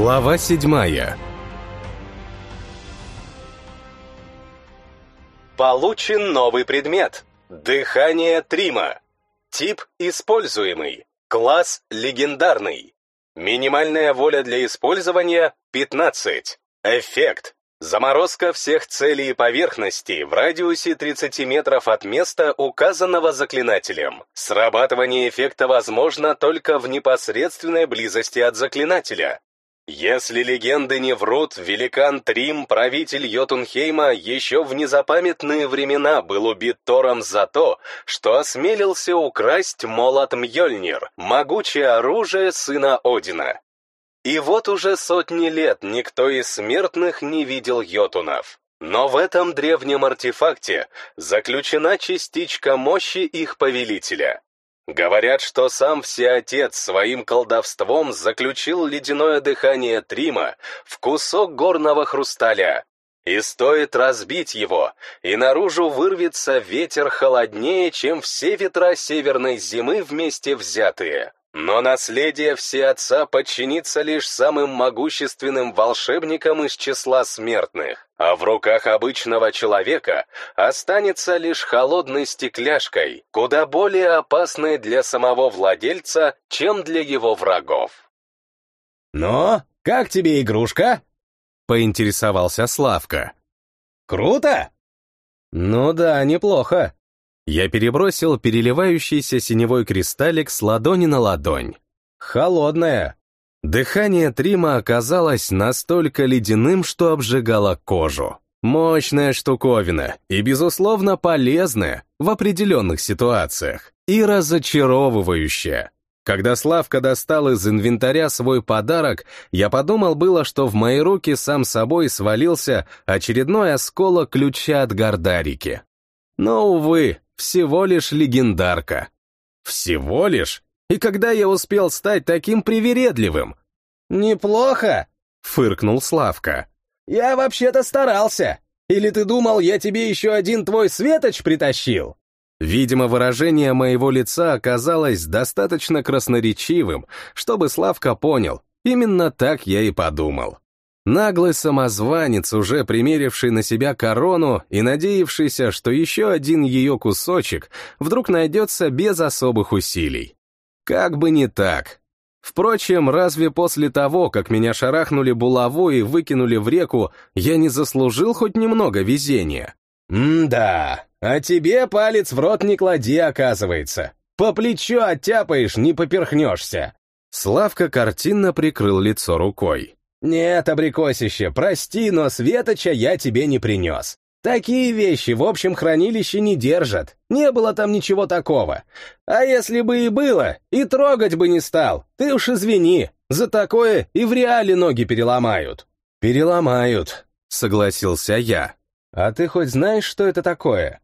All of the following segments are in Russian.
Глава седьмая Получен новый предмет. Дыхание Трима. Тип используемый. Класс легендарный. Минимальная воля для использования 15. Эффект. Заморозка всех целей и поверхностей в радиусе 30 метров от места, указанного заклинателем. Срабатывание эффекта возможно только в непосредственной близости от заклинателя. Если легенды не врут, великан Трим, правитель Йотунхейма, еще в незапамятные времена был убит Тором за то, что осмелился украсть молот Мьёльнир, могучее оружие сына Одина. И вот уже сотни лет никто из смертных не видел йотунов. Но в этом древнем артефакте заключена частичка мощи их повелителя. Говорят, что сам Всеотец своим колдовством заключил ледяное дыхание Трима в кусок горного хрусталя. И стоит разбить его, и наружу вырвется ветер холоднее, чем все ветра северной зимы вместе взятые. Но наследие Всеотца подчинится лишь самым могущественным волшебникам из числа смертных, а в руках обычного человека останется лишь холодной стекляшкой, куда более опасной для самого владельца, чем для его врагов. «Но, как тебе игрушка?» — поинтересовался Славка. «Круто?» «Ну да, неплохо», я перебросил переливающийся синевой кристаллик с ладони на ладонь. Холодная. Дыхание Трима оказалось настолько ледяным, что обжигало кожу. Мощная штуковина и, безусловно, полезная в определенных ситуациях. И разочаровывающая. Когда Славка достал из инвентаря свой подарок, я подумал было, что в мои руки сам собой свалился очередной осколок ключа от Гордарики. Но, увы, всего лишь легендарка. Всего лишь? И когда я успел стать таким привередливым? «Неплохо!» — фыркнул Славка. «Я вообще-то старался. Или ты думал, я тебе еще один твой светоч притащил?» Видимо, выражение моего лица оказалось достаточно красноречивым, чтобы Славка понял, именно так я и подумал. Наглый самозванец, уже примеривший на себя корону и надеявшийся, что еще один ее кусочек вдруг найдется без особых усилий. Как бы не так. Впрочем, разве после того, как меня шарахнули булавой и выкинули в реку, я не заслужил хоть немного везения? «М-да, а тебе палец в рот не клади, оказывается. По плечу оттяпаешь, не поперхнешься». Славка картинно прикрыл лицо рукой. «Нет, абрикосище, прости, но светоча я тебе не принес. Такие вещи в общем хранилище не держат. Не было там ничего такого. А если бы и было, и трогать бы не стал. Ты уж извини, за такое и в реале ноги переломают». «Переломают», — согласился я. «А ты хоть знаешь, что это такое?»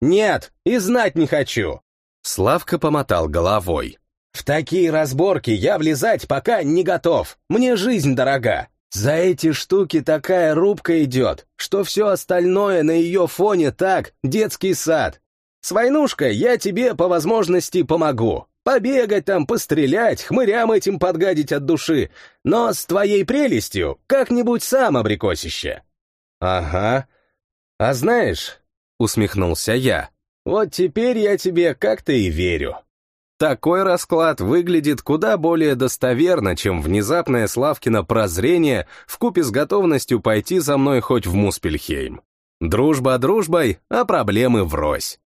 «Нет, и знать не хочу». Славка помотал головой. В такие разборки я влезать пока не готов. Мне жизнь дорога. За эти штуки такая рубка идет, что все остальное на ее фоне так, детский сад. С войнушкой я тебе по возможности помогу. Побегать там, пострелять, хмырям этим подгадить от души. Но с твоей прелестью как-нибудь сам абрикосище. Ага. А знаешь, усмехнулся я, вот теперь я тебе как-то и верю. Такой расклад выглядит куда более достоверно, чем внезапное Славкино прозрение вкупе с готовностью пойти за мной хоть в Муспельхейм. Дружба дружбой, а проблемы врозь.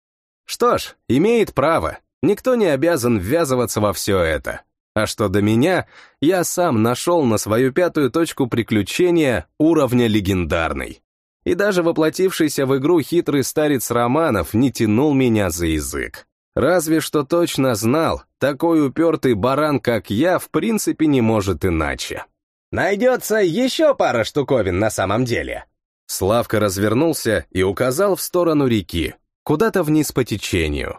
Что ж, имеет право, никто не обязан ввязываться во все это. А что до меня, я сам нашел на свою пятую точку приключения уровня легендарный. И даже воплотившийся в игру хитрый старец Романов не тянул меня за язык. Разве что точно знал, такой упертый баран, как я, в принципе не может иначе. «Найдется еще пара штуковин на самом деле». Славка развернулся и указал в сторону реки, куда-то вниз по течению.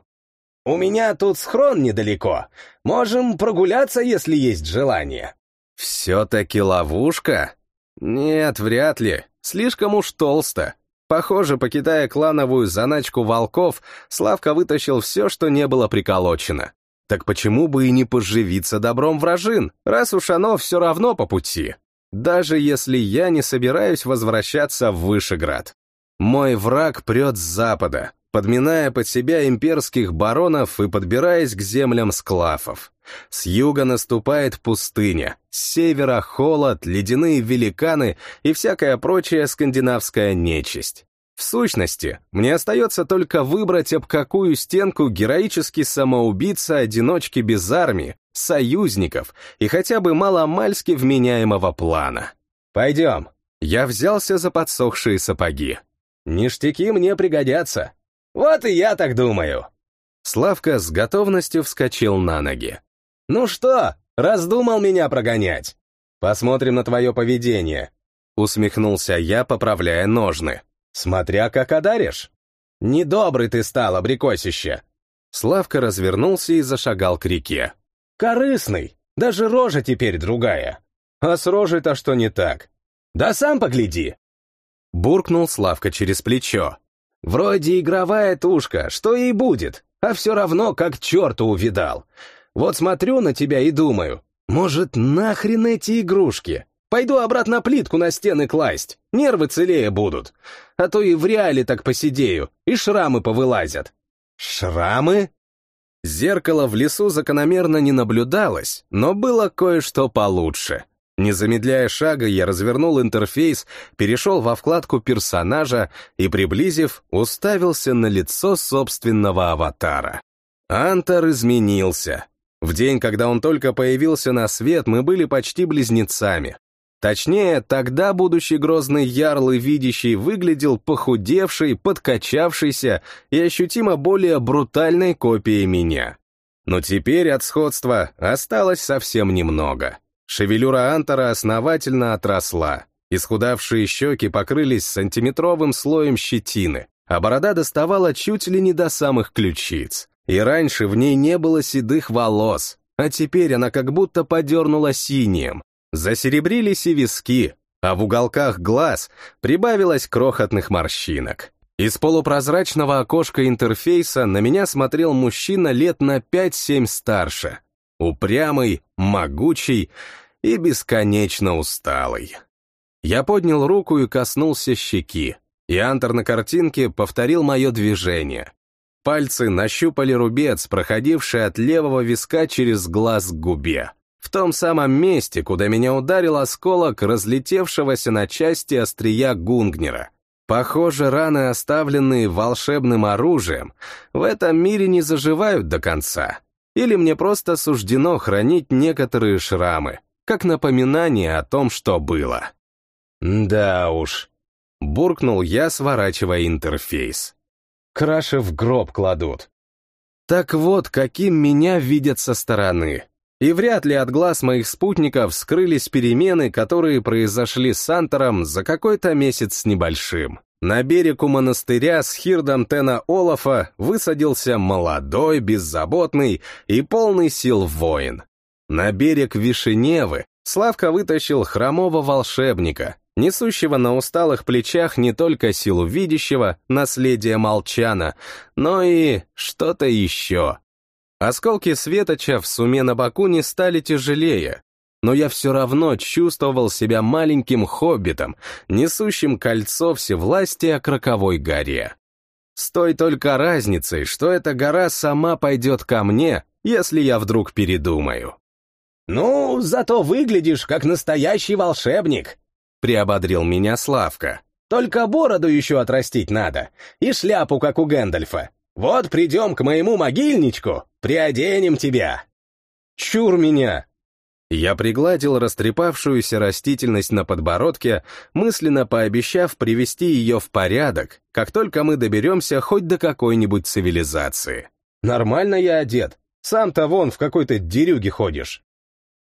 «У меня тут схрон недалеко. Можем прогуляться, если есть желание». «Все-таки ловушка?» «Нет, вряд ли. Слишком уж толсто. Похоже, покидая клановую заначку волков, Славка вытащил все, что не было приколочено. Так почему бы и не поживиться добром вражин, раз уж оно все равно по пути? даже если я не собираюсь возвращаться в Вышеград. Мой враг прет с запада, подминая под себя имперских баронов и подбираясь к землям склафов. С юга наступает пустыня, с севера холод, ледяные великаны и всякая прочая скандинавская нечисть. В сущности, мне остается только выбрать, об какую стенку героический самоубийца-одиночки без армии, союзников и хотя бы маломальски вменяемого плана. Пойдем. Я взялся за подсохшие сапоги. Ништяки мне пригодятся. Вот и я так думаю. Славка с готовностью вскочил на ноги. «Ну что, раздумал меня прогонять? Посмотрим на твое поведение», — усмехнулся я, поправляя ножны. «Смотря как одаришь. Недобрый ты стал, абрикосище». Славка развернулся и зашагал к реке. «Корыстный, даже рожа теперь другая. А с рожей-то что не так? Да сам погляди!» Буркнул Славка через плечо. «Вроде игровая тушка, что ей будет, а все равно как черту увидал. Вот смотрю на тебя и думаю, может, нахрен эти игрушки? Пойду обратно плитку на стены класть, нервы целее будут. А то и в реале так посидею, и шрамы повылазят. Шрамы? Зеркало в лесу закономерно не наблюдалось, но было кое-что получше. Не замедляя шага, я развернул интерфейс, перешел во вкладку персонажа и, приблизив, уставился на лицо собственного аватара. Антар изменился. В день, когда он только появился на свет, мы были почти близнецами. Точнее, тогда будущий грозный ярл и видящий выглядел похудевший, подкачавшийся и ощутимо более брутальной копией меня. Но теперь от сходства осталось совсем немного. Шевелюра Антора основательно отросла, исхудавшие щеки покрылись сантиметровым слоем щетины, а борода доставала чуть ли не до самых ключиц. И раньше в ней не было седых волос, а теперь она как будто подернула синим. Засеребрились и виски, а в уголках глаз прибавилось крохотных морщинок. Из полупрозрачного окошка интерфейса на меня смотрел мужчина лет на 5-7 старше. Упрямый, могучий и бесконечно усталый. Я поднял руку и коснулся щеки, и Антер на картинке повторил мое движение. Пальцы нащупали рубец, проходивший от левого виска через глаз к губе. В том самом месте, куда меня ударил осколок разлетевшегося на части острия Гунгнера. Похоже, раны, оставленные волшебным оружием, в этом мире не заживают до конца. Или мне просто суждено хранить некоторые шрамы, как напоминание о том, что было. Да уж, буркнул я, сворачивая интерфейс. Краши в гроб кладут. Так вот, каким меня видят со стороны. И вряд ли от глаз моих спутников скрылись перемены, которые произошли с Антером за какой-то месяц с небольшим. На берег у монастыря с Хирдом Тена Олафа высадился молодой, беззаботный и полный сил воин. На берег Вишеневы Славка вытащил хромого волшебника, несущего на усталых плечах не только силу видящего, наследие молчана, но и что-то еще. Осколки светоча в суме на боку не стали тяжелее, но я все равно чувствовал себя маленьким хоббитом, несущим кольцо всевластия к роковой горе. С той только разницей, что эта гора сама пойдет ко мне, если я вдруг передумаю. «Ну, зато выглядишь как настоящий волшебник», приободрил меня Славка. «Только бороду еще отрастить надо, и шляпу, как у Гэндальфа. Вот придем к моему могильничку, приоденем тебя». «Чур меня!» Я пригладил растрепавшуюся растительность на подбородке, мысленно пообещав привести ее в порядок, как только мы доберемся хоть до какой-нибудь цивилизации. «Нормально я одет. Сам-то вон в какой-то дерюге ходишь».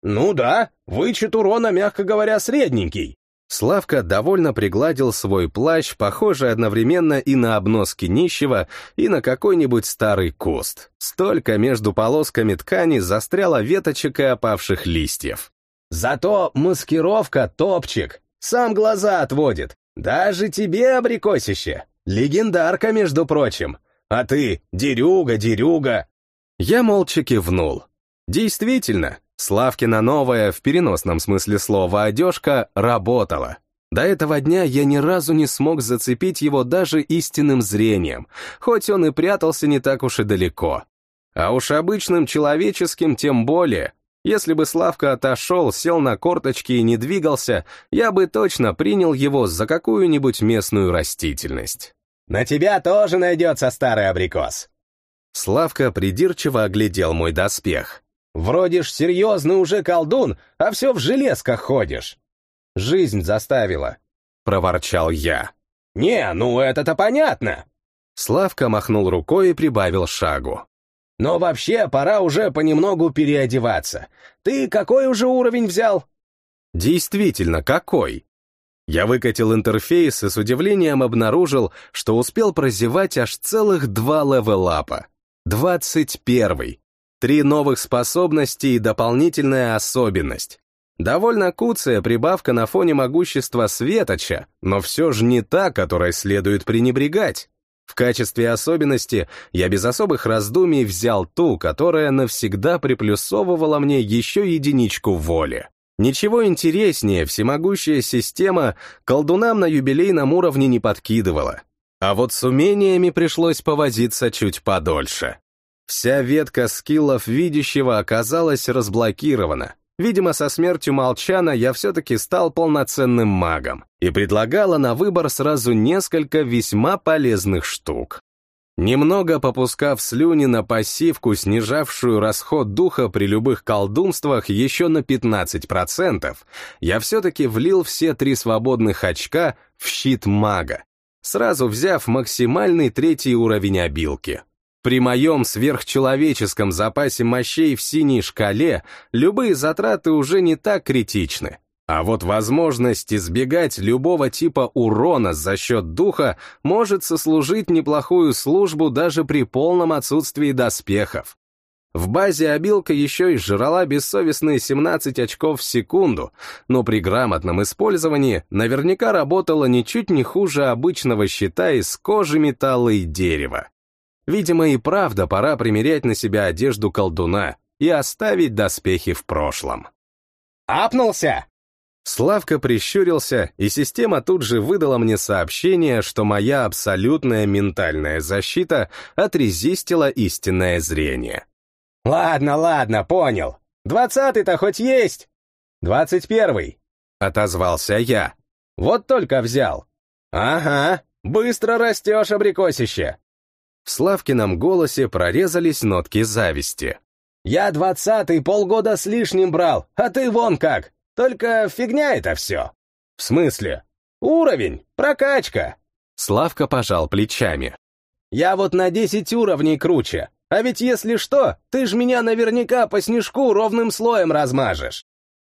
«Ну да, вычет урона, мягко говоря, средненький», Славка довольно пригладил свой плащ, похожий одновременно и на обноски нищего, и на какой-нибудь старый куст. Столько между полосками ткани застряло веточек и опавших листьев. «Зато маскировка топчик, сам глаза отводит. Даже тебе, абрикосище. Легендарка, между прочим. А ты — дерюга, дерюга». Я молча кивнул. Действительно, Славкина новая, в переносном смысле слова, одежка работала. До этого дня я ни разу не смог зацепить его даже истинным зрением, хоть он и прятался не так уж и далеко. А уж обычным человеческим тем более. Если бы Славка отошел, сел на корточки и не двигался, я бы точно принял его за какую-нибудь местную растительность. «На тебя тоже найдется старый абрикос!» Славка придирчиво оглядел мой доспех. «Вроде ж серьезный уже колдун, а все в железках ходишь!» «Жизнь заставила», — проворчал я. «Не, ну это-то понятно!» Славка махнул рукой и прибавил шагу. «Но вообще пора уже понемногу переодеваться. Ты какой уже уровень взял?» «Действительно, какой?» Я выкатил интерфейс и с удивлением обнаружил, что успел прозевать аж целых два левелапа. Двадцать первый. Три новых способности и дополнительная особенность. Довольно куцая прибавка на фоне могущества Светоча, но все же не та, которой следует пренебрегать. В качестве особенности я без особых раздумий взял ту, которая навсегда приплюсовывала мне еще единичку воли. Ничего интереснее всемогущая система колдунам на юбилейном уровне не подкидывала. А вот с умениями пришлось повозиться чуть подольше. Вся ветка скиллов видящего оказалась разблокирована, Видимо, со смертью Молчана я все-таки стал полноценным магом и предлагала на выбор сразу несколько весьма полезных штук. Немного попускав слюни на пассивку, снижавшую расход духа при любых колдунствах еще на 15%, я все-таки влил все три свободных очка в щит мага, сразу взяв максимальный третий уровень обилки. При моем сверхчеловеческом запасе мощей в синей шкале любые затраты уже не так критичны. А вот возможность избегать любого типа урона за счет духа может сослужить неплохую службу даже при полном отсутствии доспехов. В базе обилка еще и жрала бессовестные 17 очков в секунду, но при грамотном использовании наверняка работала ничуть не хуже обычного щита из кожи, металла и дерева. Видимо, и правда пора примерять на себя одежду колдуна и оставить доспехи в прошлом. «Апнулся!» Славка прищурился, и система тут же выдала мне сообщение, что моя абсолютная ментальная защита отрезистила истинное зрение. «Ладно, ладно, понял. Двадцатый-то хоть есть?» «Двадцать первый», — отозвался я. «Вот только взял». «Ага, быстро растешь, абрикосище. В Славкином голосе прорезались нотки зависти. «Я двадцатый полгода с лишним брал, а ты вон как! Только фигня это все!» «В смысле?» «Уровень, прокачка!» Славка пожал плечами. «Я вот на десять уровней круче, а ведь если что, ты ж меня наверняка по снежку ровным слоем размажешь!»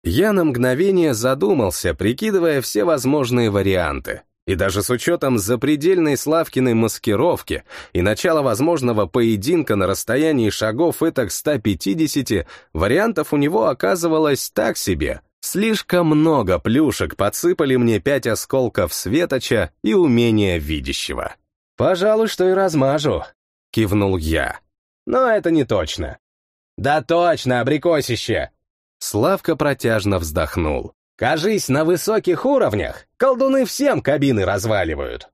Я на мгновение задумался, прикидывая все возможные варианты. И даже с учетом запредельной Славкиной маскировки и начала возможного поединка на расстоянии шагов этак 150, вариантов у него оказывалось так себе. Слишком много плюшек подсыпали мне пять осколков светоча и умения видящего. «Пожалуй, что и размажу», — кивнул я. «Но это не точно». «Да точно, абрикосище!» Славка протяжно вздохнул. Кажись, на высоких уровнях колдуны всем кабины разваливают.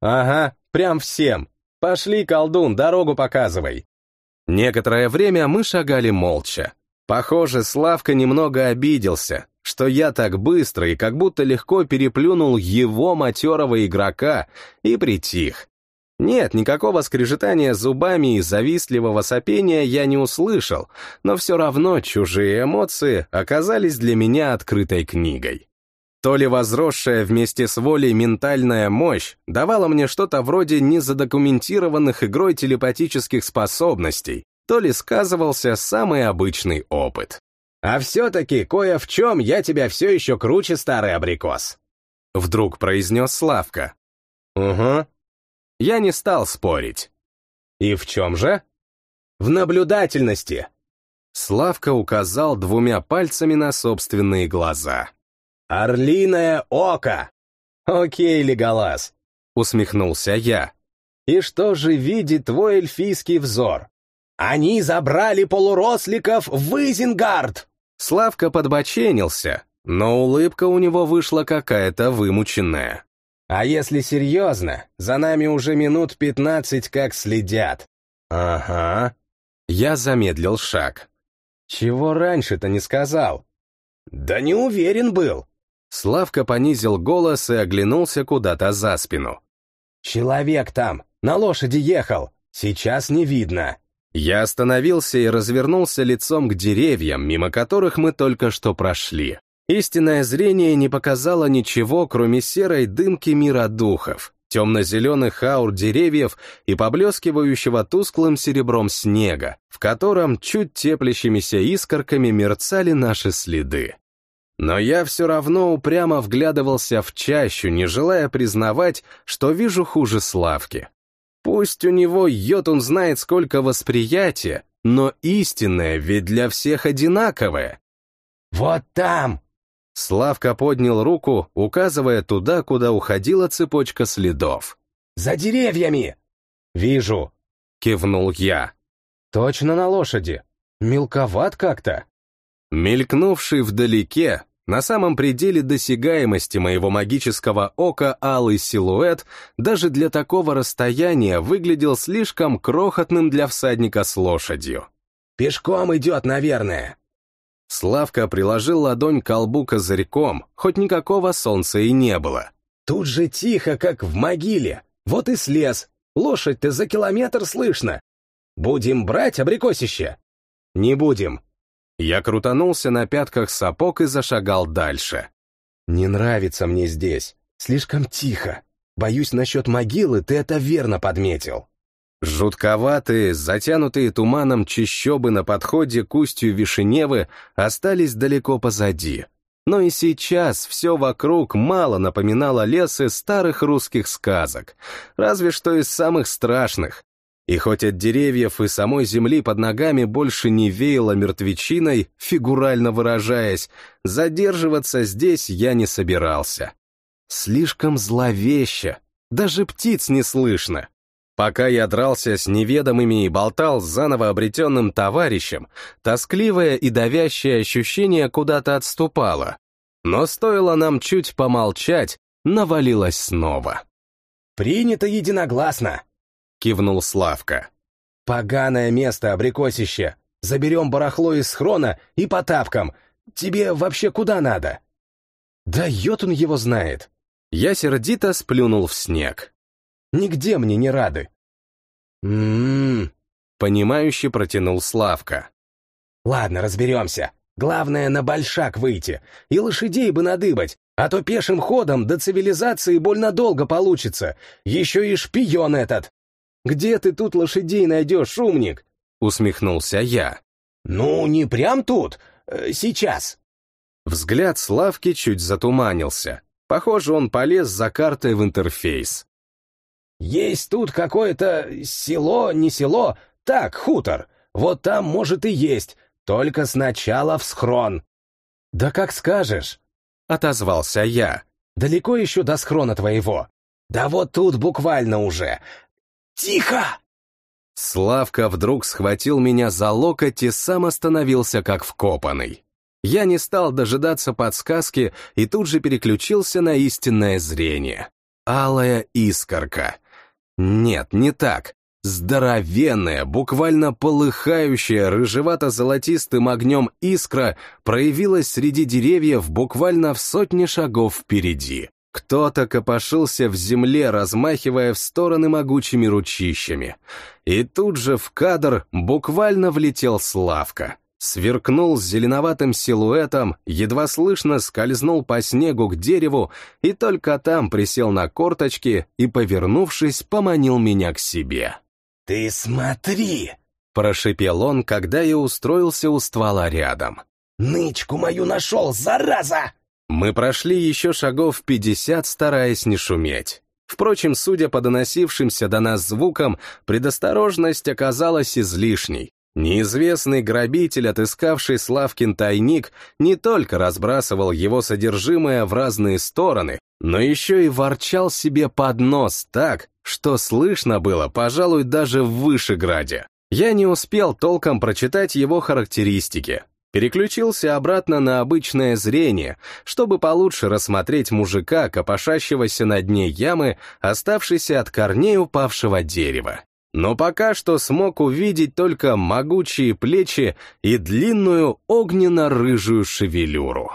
Ага, прям всем. Пошли, колдун, дорогу показывай. Некоторое время мы шагали молча. Похоже, Славка немного обиделся, что я так быстро и как будто легко переплюнул его матерого игрока и притих. Нет, никакого скрежетания зубами и завистливого сопения я не услышал, но все равно чужие эмоции оказались для меня открытой книгой. То ли возросшая вместе с волей ментальная мощь давала мне что-то вроде незадокументированных игрой телепатических способностей, то ли сказывался самый обычный опыт. «А все-таки кое в чем я тебя все еще круче, старый абрикос», — вдруг произнес Славка. «Угу», я не стал спорить. И в чем же? В наблюдательности. Славка указал двумя пальцами на собственные глаза. «Орлиное око!» «Окей, Леголас», — усмехнулся я. «И что же видит твой эльфийский взор?» «Они забрали полуросликов в Изенгард!» Славка подбоченился, но улыбка у него вышла какая-то вымученная. «А если серьезно, за нами уже минут пятнадцать как следят». «Ага». Я замедлил шаг. «Чего раньше-то не сказал?» «Да не уверен был». Славка понизил голос и оглянулся куда-то за спину. «Человек там, на лошади ехал, сейчас не видно». Я остановился и развернулся лицом к деревьям, мимо которых мы только что прошли. Истинное зрение не показало ничего, кроме серой дымки мира духов, темно-зеленых аур деревьев и поблескивающего тусклым серебром снега, в котором чуть теплящимися искорками мерцали наши следы. Но я все равно упрямо вглядывался в чащу, не желая признавать, что вижу хуже Славки. Пусть у него йотун знает сколько восприятия, но истинное ведь для всех одинаковое. «Вот там!» Славка поднял руку, указывая туда, куда уходила цепочка следов. «За деревьями!» «Вижу!» — кивнул я. «Точно на лошади. Мелковат как-то». Мелькнувший вдалеке, на самом пределе досягаемости моего магического ока алый силуэт даже для такого расстояния выглядел слишком крохотным для всадника с лошадью. «Пешком идет, наверное». Славка приложил ладонь к колбу козырьком, хоть никакого солнца и не было. «Тут же тихо, как в могиле. Вот и слез. Лошадь-то за километр слышно. Будем брать абрикосище?» «Не будем», я крутанулся на пятках сапог и зашагал дальше. «Не нравится мне здесь. Слишком тихо. Боюсь, насчет могилы ты это верно подметил». Жутковатые, затянутые туманом чащобы на подходе к устью Вишеневы остались далеко позади. Но и сейчас все вокруг мало напоминало лес из старых русских сказок, разве что из самых страшных, и хоть от деревьев и самой земли под ногами больше не веяло мертвечиной, фигурально выражаясь, задерживаться здесь я не собирался. Слишком зловеще, даже птиц не слышно. Пока я дрался с неведомыми и болтал с заново обретенным товарищем, тоскливое и давящее ощущение куда-то отступало. Но стоило нам чуть помолчать, навалилось снова. «Принято единогласно», — кивнул Славка. «Поганое место, абрикосище. Заберем барахло из схрона и по тапкам. Тебе вообще куда надо?» «Да йотун его знает». Я сердито сплюнул в снег. «Нигде мне не рады». «М-м-м», понимающе протянул Славка. «Ладно, разберемся. Главное, на большак выйти. И лошадей бы надыбать, а то пешим ходом до цивилизации больно долго получится. Еще и шпион этот. Где ты тут лошадей найдешь, умник?» — усмехнулся я. «Ну, не прям тут. Э, сейчас». Взгляд Славки чуть затуманился. Похоже, он полез за картой в интерфейс. «Есть тут какое-то село, не село, так, хутор. Вот там, может, и есть, только сначала в схрон». «Да как скажешь», — отозвался я. «Далеко еще до схрона твоего?» «Да вот тут буквально уже. «Тихо!» Славка вдруг схватил меня за локоть и сам остановился как вкопанный. Я не стал дожидаться подсказки и тут же переключился на истинное зрение. Алая искорка. Нет, не так. Здоровенная, буквально полыхающая рыжевато-золотистым огнем искра проявилась среди деревьев буквально в сотне шагов впереди. Кто-то копошился в земле, размахивая в стороны могучими ручищами. И тут же в кадр буквально влетел Славка. Сверкнул с зеленоватым силуэтом, едва слышно скользнул по снегу к дереву и только там присел на корточки и, повернувшись, поманил меня к себе. «Ты смотри!» — прошипел он, когда я устроился у ствола рядом. «Нычку мою нашел, зараза!» Мы прошли еще шагов пятьдесят, стараясь не шуметь. Впрочем, судя по доносившимся до нас звукам, предосторожность оказалась излишней. Неизвестный грабитель, отыскавший Славкин тайник, не только разбрасывал его содержимое в разные стороны, но еще и ворчал себе под нос так, что слышно было, пожалуй, даже в Вышеграде. Я не успел толком прочитать его характеристики, Переключился обратно на обычное зрение, чтобы получше рассмотреть мужика, копошащегося на дне ямы, оставшейся от корней упавшего дерева. Но пока что смог увидеть только могучие плечи и длинную огненно-рыжую шевелюру.